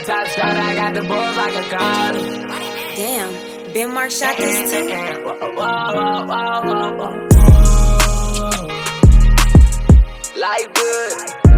the top shot, I got the balls like a Carter. Damn, Ben Mark shot this too. Whoa, whoa, whoa, whoa, whoa. Life good.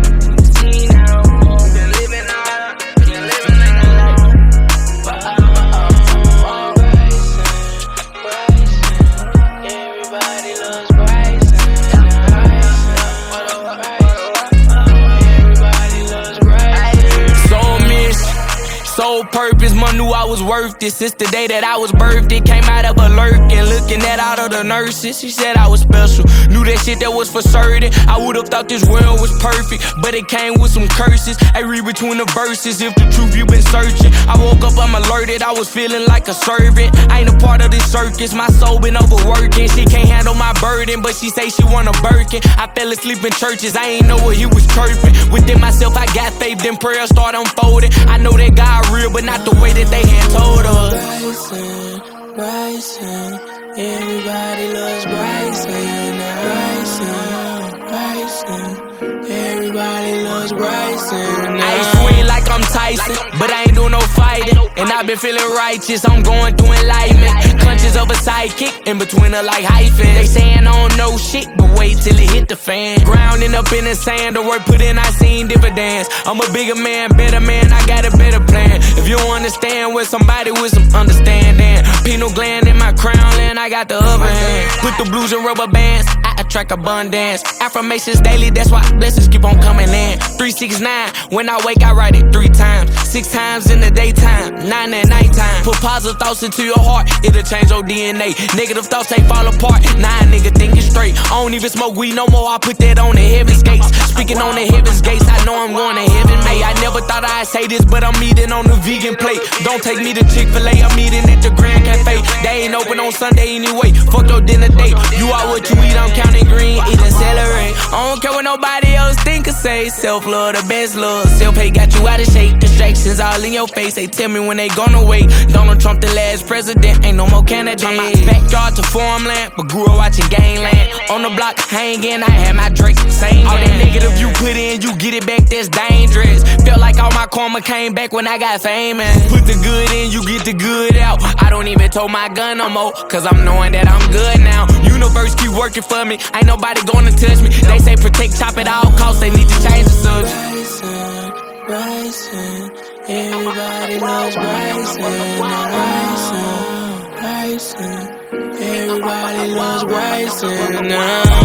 Soul purpose. Mom knew I was worth it since the day that I was birthed. It came out of a lurking, looking at all of the nurses. She said I was special. Knew that shit that was for certain. I would've thought this world was perfect, but it came with some curses. I read between the verses if the truth you been searching. I woke up, I'm alerted. I was feeling like a servant. I ain't a part of this circus. My soul been overworking. She can't handle my burden, but she say she want a Birkin. I fell asleep in churches. I ain't know what he was chirping. Faith. Then prayer start unfolding. I know that God real, but not the way that they had told us. Bryson, Bryson, everybody loves Bryson, Bryson, Bryson, everybody loves Bryson. I ain't swing like I'm Tyson, but I ain't doing no fighting. And I've been feeling righteous, I'm going through enlightenment. Clutches of a sidekick, in between her like hyphen. They saying I don't know shit, but wait till it hit the fan. Grounding up in the sand, the work put in, I seen dividends. I'm a bigger man, better man, I got a better plan. If you understand with somebody with some understanding, pineal gland in my crown, I got the upper hand. Put the blues and rubber bands, I attract abundance. Affirmations daily, that's why blessings keep on coming in. 369, when I wake, I write it three times. Six times in the daytime, nine at nighttime. Put positive thoughts into your heart, it'll change your DNA. Negative thoughts, they fall apart. Nah, nigga, thinking straight. I don't even smoke weed no more, I put that on the heaven's gates. Speaking on the heaven's gates, I know I'm going to heaven, mate. I never thought I'd say this, but I'm eating on the vegan plate. Don't take me to Chick fil A, I'm eating at the Grand Cafe. They ain't open on Sunday anyway. Fuck your dinner date. You are what you eat, I'm counting green, eating celery. I don't care what nobody else think or say. Self love, the best love. Self hate got you out of shape. Distractions all in your face. They tell me when they gonna wait. Donald Trump, the last president, ain't no more candidate. From My backyard to farmland, but grew up watching gangland. On the block hanging, I had my Drake saying all that negative you put in, you get it back. That's dangerous. Felt like all my karma came back when I got famous. Put the good in, you get the good out. I don't even tow my gun no more, cause I'm knowing that I'm good now. Universe keep working for me, ain't nobody gonna touch me. They say protect, chop at all costs, they need to change the subject. Bryson, Bryson, everybody loves Bryson, Bryson, Bryson, everybody loves Bryson now.